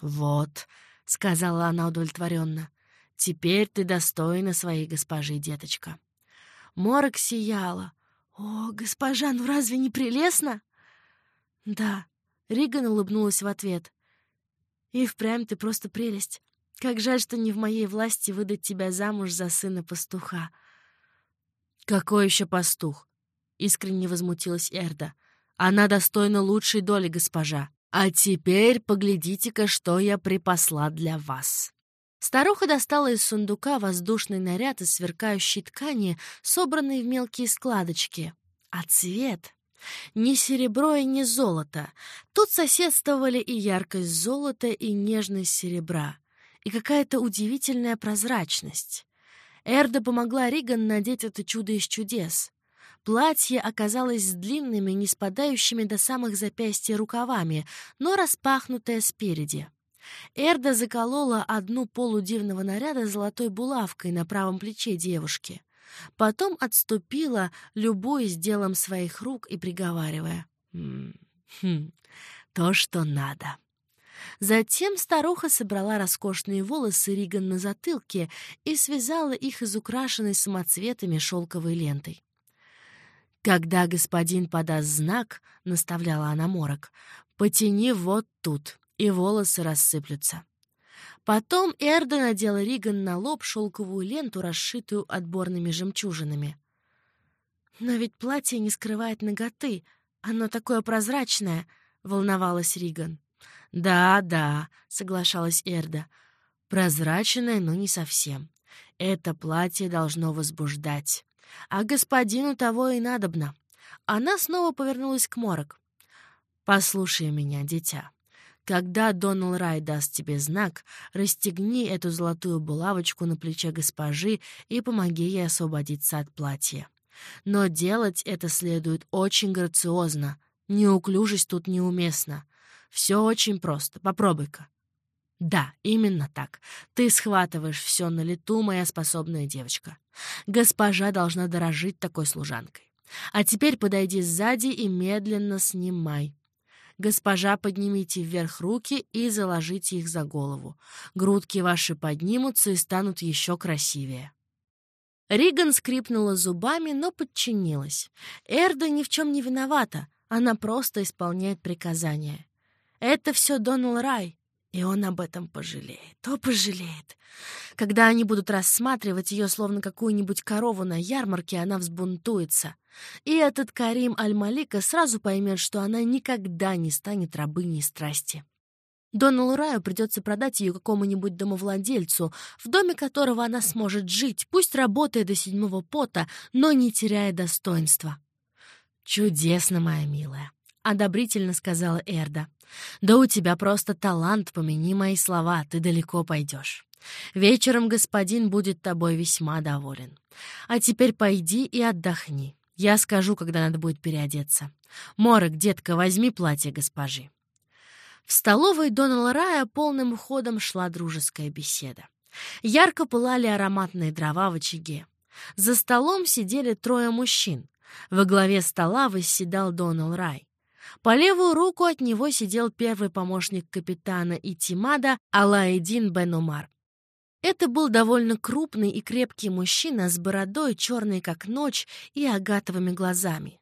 «Вот», — сказала она удовлетворенно, — «теперь ты достойна своей госпожи, деточка». Морок сияла. «О, госпожа, ну разве не прелестно?» «Да», — Риган улыбнулась в ответ. «И впрямь ты просто прелесть. Как жаль, что не в моей власти выдать тебя замуж за сына пастуха». «Какой еще пастух?» — искренне возмутилась Эрда. «Она достойна лучшей доли, госпожа. А теперь поглядите-ка, что я припасла для вас». Старуха достала из сундука воздушный наряд из сверкающей ткани, собранный в мелкие складочки. А цвет ни серебро и ни золото. Тут соседствовали и яркость золота, и нежность серебра и какая-то удивительная прозрачность. Эрда помогла Риган надеть это чудо из чудес. Платье оказалось с длинными, не спадающими до самых запястья рукавами, но распахнутое спереди. Эрда заколола одну полу дивного наряда золотой булавкой на правом плече девушки. Потом отступила, любуясь делом своих рук и приговаривая. «Хм, хм, то, что надо». Затем старуха собрала роскошные волосы Риган на затылке и связала их из украшенной самоцветами шелковой лентой. «Когда господин подаст знак», — наставляла она морок, — «потяни вот тут, и волосы рассыплются». Потом Эрда надела Риган на лоб шелковую ленту, расшитую отборными жемчужинами. «Но ведь платье не скрывает ноготы, оно такое прозрачное», — волновалась Риган. «Да, да», — соглашалась Эрда. «Прозрачное, но не совсем. Это платье должно возбуждать. А господину того и надобно». Она снова повернулась к Морок. «Послушай меня, дитя. Когда Донал Рай даст тебе знак, расстегни эту золотую булавочку на плече госпожи и помоги ей освободиться от платья. Но делать это следует очень грациозно. Неуклюжесть тут неуместна. Все очень просто. Попробуй-ка. Да, именно так. Ты схватываешь все на лету, моя способная девочка. Госпожа должна дорожить такой служанкой. А теперь подойди сзади и медленно снимай. Госпожа, поднимите вверх руки и заложите их за голову. Грудки ваши поднимутся и станут еще красивее. Риган скрипнула зубами, но подчинилась. Эрда ни в чем не виновата, она просто исполняет приказания. Это все Донал Рай, и он об этом пожалеет. О, пожалеет. Когда они будут рассматривать ее словно какую-нибудь корову на ярмарке, она взбунтуется. И этот Карим Аль-Малика сразу поймет, что она никогда не станет рабыней страсти. Доналу Раю придется продать ее какому-нибудь домовладельцу, в доме которого она сможет жить, пусть работая до седьмого пота, но не теряя достоинства. «Чудесно, моя милая», — одобрительно сказала Эрда. «Да у тебя просто талант, помяни мои слова, ты далеко пойдешь. Вечером господин будет тобой весьма доволен. А теперь пойди и отдохни. Я скажу, когда надо будет переодеться. Морок, детка, возьми платье госпожи». В столовой Донала Рая полным ходом шла дружеская беседа. Ярко пылали ароматные дрова в очаге. За столом сидели трое мужчин. Во главе стола восседал Донал Рай. По левую руку от него сидел первый помощник капитана Итимада Алаэдин Бен Умар. Это был довольно крупный и крепкий мужчина с бородой, черной как ночь, и агатовыми глазами.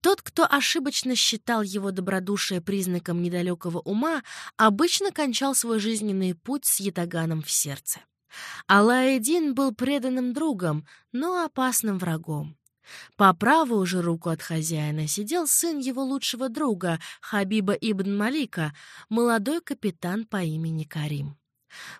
Тот, кто ошибочно считал его добродушие признаком недалекого ума, обычно кончал свой жизненный путь с ятаганом в сердце. Алаэдин был преданным другом, но опасным врагом. По правую же руку от хозяина сидел сын его лучшего друга, Хабиба ибн Малика, молодой капитан по имени Карим.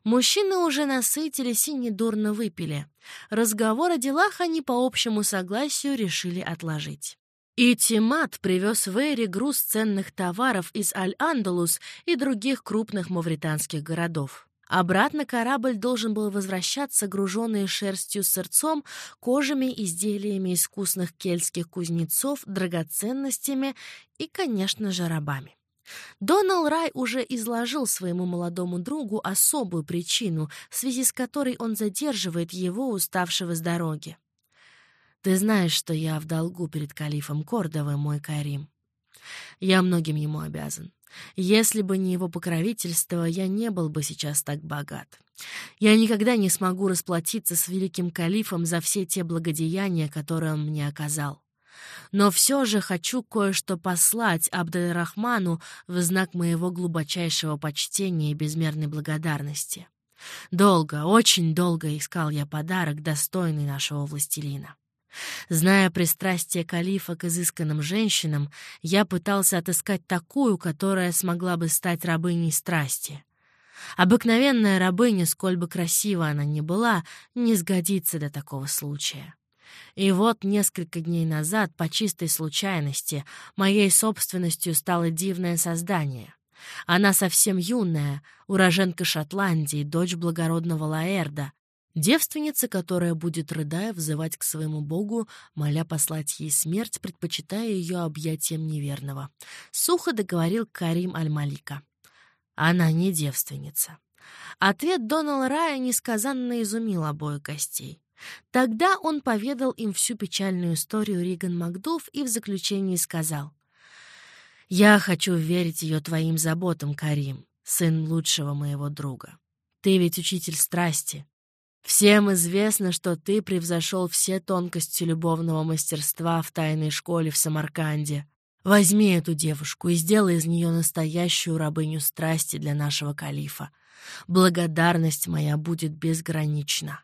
Мужчины уже насытились и недурно выпили. Разговор о делах они по общему согласию решили отложить. И Тимат привез в Эйре груз ценных товаров из Аль-Андалус и других крупных мавританских городов. Обратно корабль должен был возвращаться, груженный шерстью сырцом, кожами, изделиями искусных кельтских кузнецов, драгоценностями и, конечно же, рабами. Донал Рай уже изложил своему молодому другу особую причину, в связи с которой он задерживает его, уставшего с дороги. Ты знаешь, что я в долгу перед калифом Кордовой, мой Карим. Я многим ему обязан. Если бы не его покровительство, я не был бы сейчас так богат. Я никогда не смогу расплатиться с великим калифом за все те благодеяния, которые он мне оказал. Но все же хочу кое-что послать Абдаль-Рахману в знак моего глубочайшего почтения и безмерной благодарности. Долго, очень долго искал я подарок, достойный нашего властелина. Зная пристрастие калифа к изысканным женщинам, я пытался отыскать такую, которая смогла бы стать рабыней страсти. Обыкновенная рабыня, сколь бы красива она ни была, не сгодится для такого случая. И вот несколько дней назад, по чистой случайности, моей собственностью стало дивное создание. Она совсем юная, уроженка Шотландии, дочь благородного Лаэрда, Девственница, которая будет, рыдая, взывать к своему богу, моля послать ей смерть, предпочитая ее объятиям неверного. Сухо договорил Карим Аль-Малика. Она не девственница. Ответ Донал Рая несказанно изумил обоих гостей. Тогда он поведал им всю печальную историю Риган Макдув и в заключении сказал. «Я хочу верить ее твоим заботам, Карим, сын лучшего моего друга. Ты ведь учитель страсти, Всем известно, что ты превзошел все тонкости любовного мастерства в тайной школе в Самарканде. Возьми эту девушку и сделай из нее настоящую рабыню страсти для нашего калифа. Благодарность моя будет безгранична».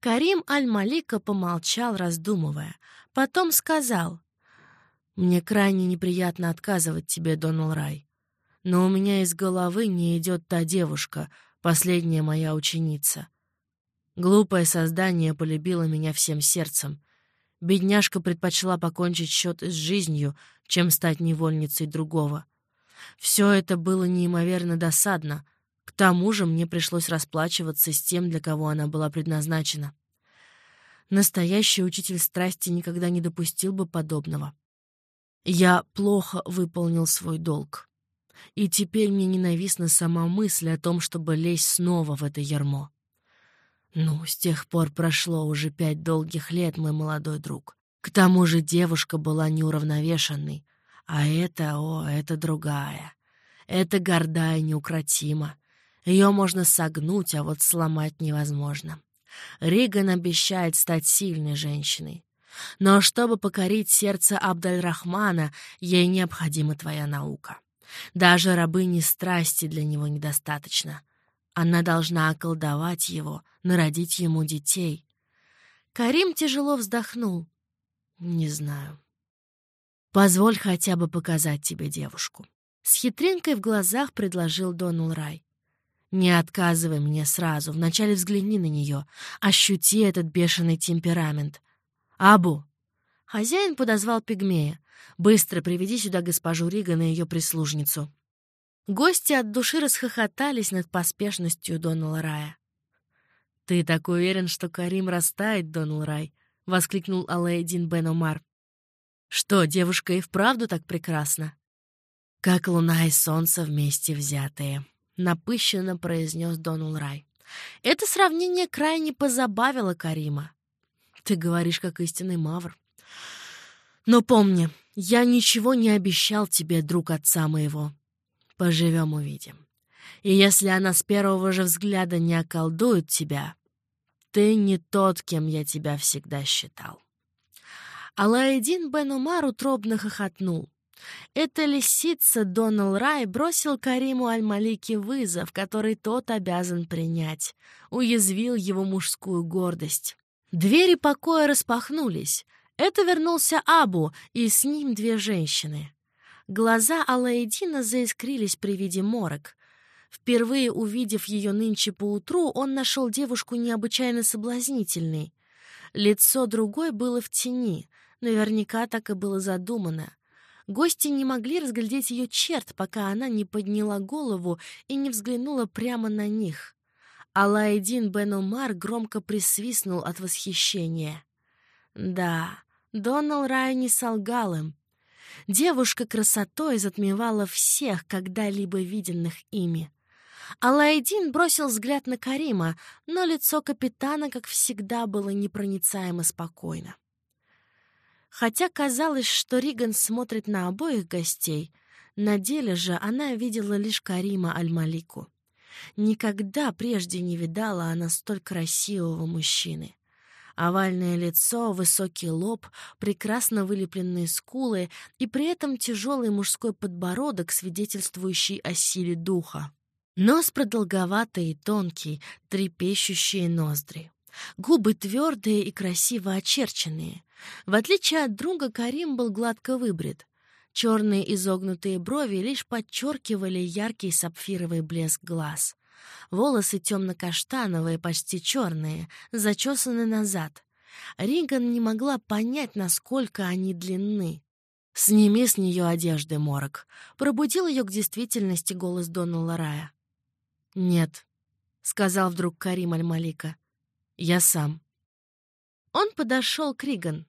Карим Аль-Малика помолчал, раздумывая. Потом сказал, «Мне крайне неприятно отказывать тебе, Донал Рай, но у меня из головы не идет та девушка, последняя моя ученица. Глупое создание полюбило меня всем сердцем. Бедняжка предпочла покончить счет с жизнью, чем стать невольницей другого. Все это было неимоверно досадно. К тому же мне пришлось расплачиваться с тем, для кого она была предназначена. Настоящий учитель страсти никогда не допустил бы подобного. Я плохо выполнил свой долг. И теперь мне ненавистна сама мысль о том, чтобы лезть снова в это ярмо. Ну, с тех пор прошло уже пять долгих лет, мой молодой друг. К тому же девушка была неуравновешенной. А это, о, это другая. Это горда и неукротима. Ее можно согнуть, а вот сломать невозможно. Риган обещает стать сильной женщиной. Но чтобы покорить сердце Абдальрахмана, ей необходима твоя наука. Даже рабыни страсти для него недостаточно. Она должна околдовать его, народить ему детей. Карим тяжело вздохнул. Не знаю. Позволь хотя бы показать тебе девушку. С хитринкой в глазах предложил Донал Рай. «Не отказывай мне сразу, вначале взгляни на нее, ощути этот бешеный темперамент. Абу!» Хозяин подозвал пигмея. «Быстро приведи сюда госпожу Риган и ее прислужницу». Гости от души расхохотались над поспешностью Донала Рая. «Ты так уверен, что Карим растает, Донал Рай?» — воскликнул Алейдин Бен Омар. «Что, девушка и вправду так прекрасна?» «Как луна и солнце вместе взятые», — напыщенно произнес Донал Рай. Это сравнение крайне позабавило Карима. «Ты говоришь, как истинный мавр». «Но помни, я ничего не обещал тебе, друг отца моего. Поживем — увидим. И если она с первого же взгляда не околдует тебя, ты не тот, кем я тебя всегда считал». Алаэдин Бен Умар утробно хохотнул. Эта лисица Донал Рай бросил Кариму Аль-Малике вызов, который тот обязан принять. Уязвил его мужскую гордость. Двери покоя распахнулись. Это вернулся Абу, и с ним две женщины. Глаза Алаэдина заискрились при виде морок. Впервые увидев ее нынче поутру, он нашел девушку необычайно соблазнительной. Лицо другой было в тени, наверняка так и было задумано. Гости не могли разглядеть ее черт, пока она не подняла голову и не взглянула прямо на них. Алайдин Бен Умар громко присвистнул от восхищения. Да, Донал Рай не солгал им. Девушка красотой затмевала всех, когда-либо виденных ими. Алайдин бросил взгляд на Карима, но лицо капитана, как всегда, было непроницаемо спокойно. Хотя казалось, что Риган смотрит на обоих гостей, на деле же она видела лишь Карима Аль-Малику. Никогда прежде не видала она столь красивого мужчины. Овальное лицо, высокий лоб, прекрасно вылепленные скулы и при этом тяжелый мужской подбородок, свидетельствующий о силе духа. Нос продолговатый и тонкий, трепещущие ноздри. Губы твердые и красиво очерченные. В отличие от друга, Карим был гладко выбрит. Черные изогнутые брови лишь подчеркивали яркий сапфировый блеск глаз. Волосы темно-каштановые, почти черные, зачесаны назад. Риган не могла понять, насколько они длинны. «Сними с нее одежды, Морок», — пробудил ее к действительности голос Дона Ларая. «Нет», — сказал вдруг Карим Аль-Малика. «Я сам». Он подошел к Риган.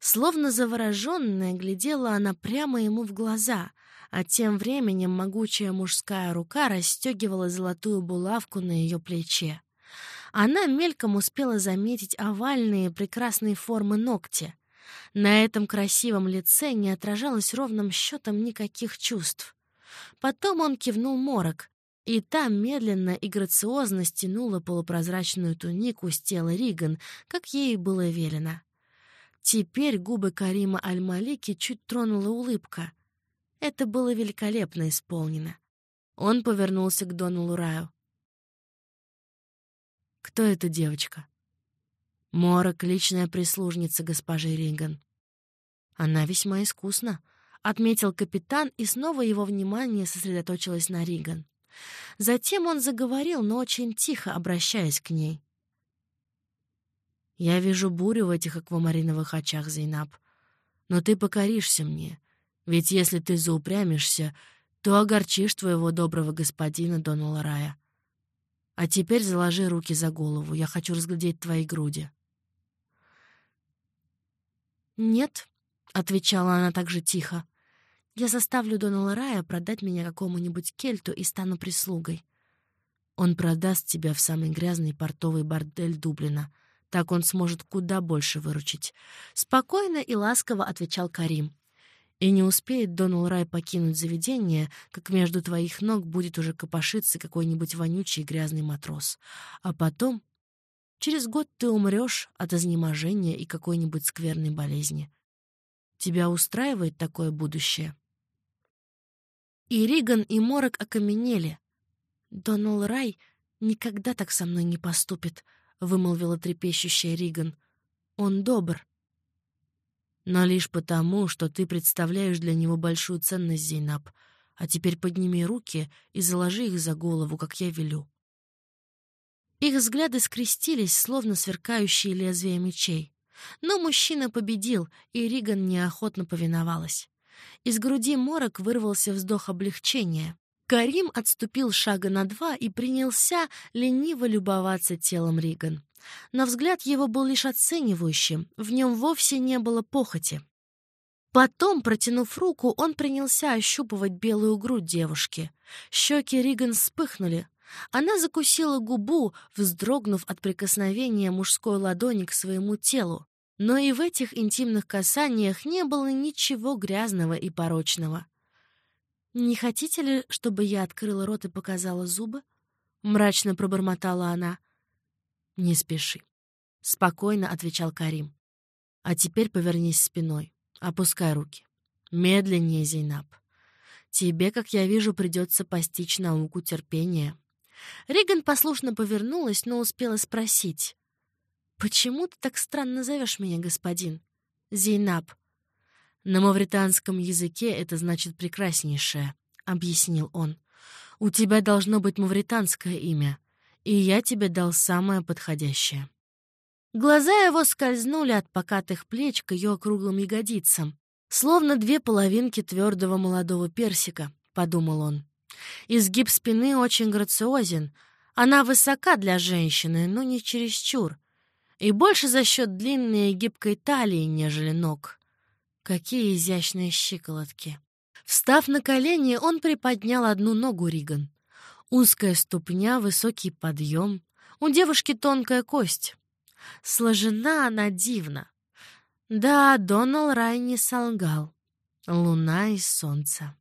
Словно завороженная, глядела она прямо ему в глаза, а тем временем могучая мужская рука расстегивала золотую булавку на ее плече. Она мельком успела заметить овальные прекрасные формы ногти. На этом красивом лице не отражалось ровным счетом никаких чувств. Потом он кивнул морок, и та медленно и грациозно стянула полупрозрачную тунику с тела Риган, как ей было велено. Теперь губы Карима Аль-Малики чуть тронула улыбка. Это было великолепно исполнено. Он повернулся к Дону Лураю. «Кто эта девочка?» «Морок — личная прислужница госпожи Риган». «Она весьма искусна», — отметил капитан, и снова его внимание сосредоточилось на Риган. Затем он заговорил, но очень тихо, обращаясь к ней. Я вижу бурю в этих аквамариновых очах, Зейнаб. Но ты покоришься мне, ведь если ты заупрямишься, то огорчишь твоего доброго господина Дона Ларая. А теперь заложи руки за голову, я хочу разглядеть твои груди. «Нет», — отвечала она также тихо, — «я заставлю Дона Ларая продать меня какому-нибудь кельту и стану прислугой. Он продаст тебя в самый грязный портовый бордель Дублина», так он сможет куда больше выручить. Спокойно и ласково отвечал Карим. И не успеет Донал Рай покинуть заведение, как между твоих ног будет уже копошиться какой-нибудь вонючий грязный матрос. А потом... Через год ты умрешь от изнеможения и какой-нибудь скверной болезни. Тебя устраивает такое будущее?» И Риган, и Морок окаменели. Донал Рай никогда так со мной не поступит, — вымолвила трепещущая Риган. «Он добр». Но лишь потому, что ты представляешь для него большую ценность, Зейнаб. А теперь подними руки и заложи их за голову, как я велю». Их взгляды скрестились, словно сверкающие лезвия мечей. Но мужчина победил, и Риган неохотно повиновалась. Из груди морок вырвался вздох облегчения. Карим отступил шага на два и принялся лениво любоваться телом Риган. Но взгляд его был лишь оценивающим, в нем вовсе не было похоти. Потом, протянув руку, он принялся ощупывать белую грудь девушки. Щеки Риган вспыхнули. Она закусила губу, вздрогнув от прикосновения мужской ладони к своему телу. Но и в этих интимных касаниях не было ничего грязного и порочного. «Не хотите ли, чтобы я открыла рот и показала зубы?» — мрачно пробормотала она. «Не спеши», — спокойно отвечал Карим. «А теперь повернись спиной, опускай руки. Медленнее, Зейнаб. Тебе, как я вижу, придется постичь науку терпения». Риган послушно повернулась, но успела спросить. «Почему ты так странно зовешь меня, господин? Зейнаб?» «На мавританском языке это значит «прекраснейшее», — объяснил он. «У тебя должно быть мавританское имя, и я тебе дал самое подходящее». Глаза его скользнули от покатых плеч к ее округлым ягодицам, словно две половинки твердого молодого персика, — подумал он. Изгиб спины очень грациозен, она высока для женщины, но не чересчур, и больше за счет длинной и гибкой талии, нежели ног. Какие изящные щиколотки! Встав на колени, он приподнял одну ногу Риган. Узкая ступня, высокий подъем. У девушки тонкая кость. Сложена она дивно. Да, Донал Рай не солгал. Луна и солнце.